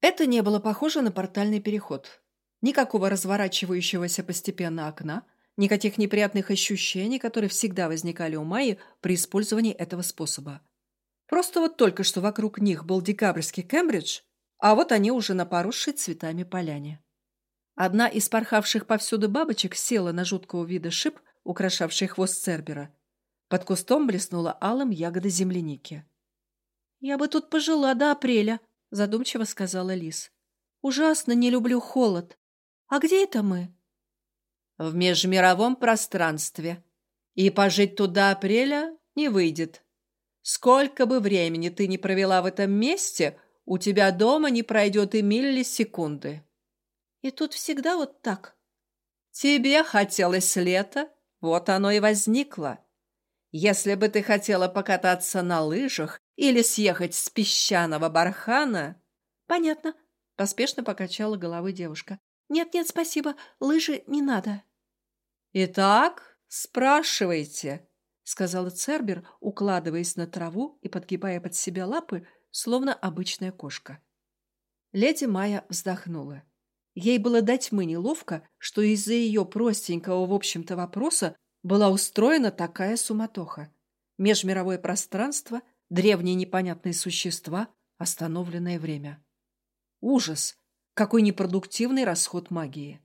Это не было похоже на портальный переход. Никакого разворачивающегося постепенно окна, никаких неприятных ощущений, которые всегда возникали у Майи при использовании этого способа. Просто вот только что вокруг них был декабрьский Кембридж, а вот они уже на поросшей цветами поляне. Одна из порхавших повсюду бабочек села на жуткого вида шип, украшавший хвост Цербера. Под кустом блеснула алым ягода земляники. «Я бы тут пожила до апреля», — задумчиво сказала Лис. «Ужасно не люблю холод. А где это мы?» «В межмировом пространстве. И пожить туда апреля не выйдет. Сколько бы времени ты ни провела в этом месте, у тебя дома не пройдет и миллисекунды». «И тут всегда вот так?» «Тебе хотелось лето, вот оно и возникло. Если бы ты хотела покататься на лыжах или съехать с песчаного бархана...» «Понятно», — поспешно покачала головой девушка. «Нет-нет, спасибо, лыжи не надо». «Итак, спрашивайте», — сказала Цербер, укладываясь на траву и подгибая под себя лапы, словно обычная кошка. Леди Майя вздохнула. Ей было дать тьмы неловко, что из-за ее простенького, в общем-то, вопроса была устроена такая суматоха. Межмировое пространство, древние непонятные существа, остановленное время. Ужас! Какой непродуктивный расход магии!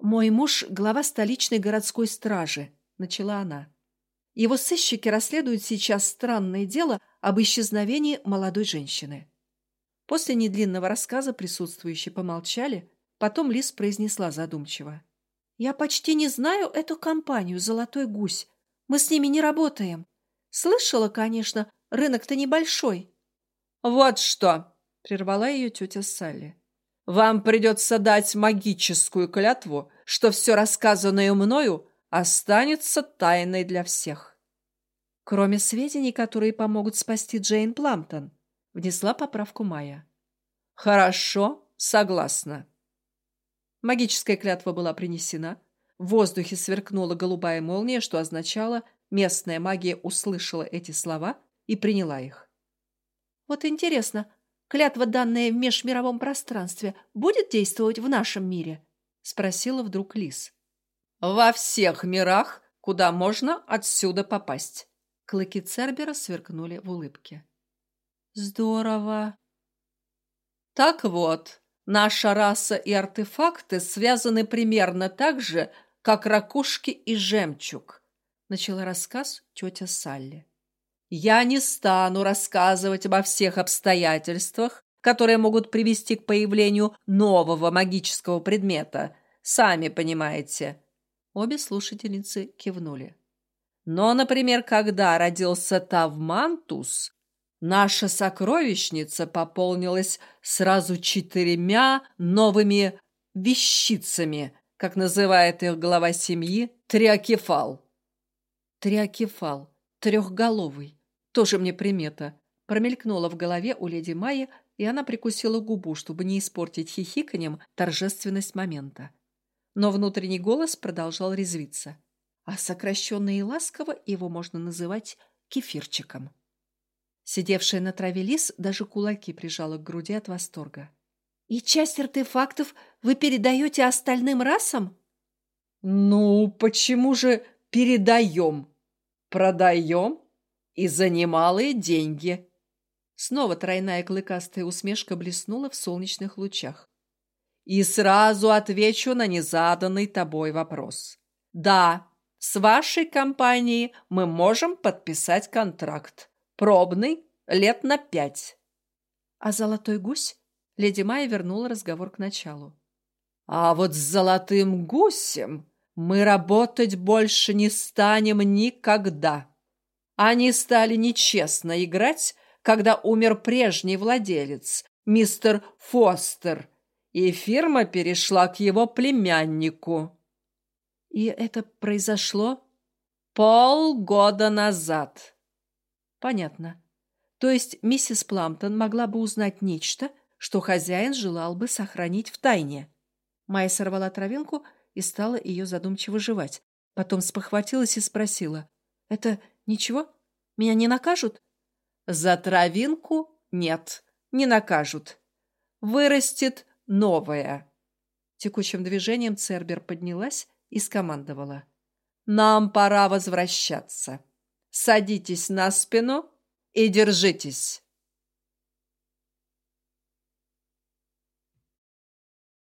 «Мой муж — глава столичной городской стражи», — начала она. «Его сыщики расследуют сейчас странное дело об исчезновении молодой женщины». После недлинного рассказа присутствующие помолчали, потом Лис произнесла задумчиво. «Я почти не знаю эту компанию «Золотой гусь». Мы с ними не работаем. Слышала, конечно, рынок-то небольшой. Вот что, прервала ее тетя Салли. Вам придется дать магическую клятву, что все рассказанное мною останется тайной для всех. Кроме сведений, которые помогут спасти Джейн Пламптон, внесла поправку Майя. Хорошо, согласна. Магическая клятва была принесена. В воздухе сверкнула голубая молния, что означало, местная магия услышала эти слова и приняла их. Вот интересно, клятва, данная в межмировом пространстве, будет действовать в нашем мире? Спросила вдруг Лис. Во всех мирах, куда можно отсюда попасть. Клыки Цербера сверкнули в улыбке. Здорово. Так вот, Наша раса и артефакты связаны примерно так же, как ракушки и жемчуг, начала рассказ тетя Салли. Я не стану рассказывать обо всех обстоятельствах, которые могут привести к появлению нового магического предмета. Сами понимаете. Обе слушательницы кивнули. Но, например, когда родился Тавмантус, Наша сокровищница пополнилась сразу четырьмя новыми вещицами, как называет их глава семьи, триакефал. Триакефал, трехголовый, тоже мне примета. Промелькнула в голове у леди Майи, и она прикусила губу, чтобы не испортить хихиканьем торжественность момента. Но внутренний голос продолжал резвиться. А сокращенно и ласково его можно называть кефирчиком. Сидевшая на траве лис даже кулаки прижала к груди от восторга. «И часть артефактов вы передаете остальным расам?» «Ну, почему же передаем? Продаем и за немалые деньги». Снова тройная клыкастая усмешка блеснула в солнечных лучах. «И сразу отвечу на незаданный тобой вопрос. Да, с вашей компанией мы можем подписать контракт. Пробный, лет на пять. А золотой гусь? Леди Майя вернула разговор к началу. А вот с золотым гусем мы работать больше не станем никогда. Они стали нечестно играть, когда умер прежний владелец, мистер Фостер, и фирма перешла к его племяннику. И это произошло полгода назад. Понятно. То есть миссис Пламптон могла бы узнать нечто, что хозяин желал бы сохранить в тайне. Майя сорвала травинку и стала ее задумчиво жевать. Потом спохватилась и спросила. «Это ничего? Меня не накажут?» «За травинку нет, не накажут. вырастет новое. Текучим движением Цербер поднялась и скомандовала. «Нам пора возвращаться. Садитесь на спину и держитесь».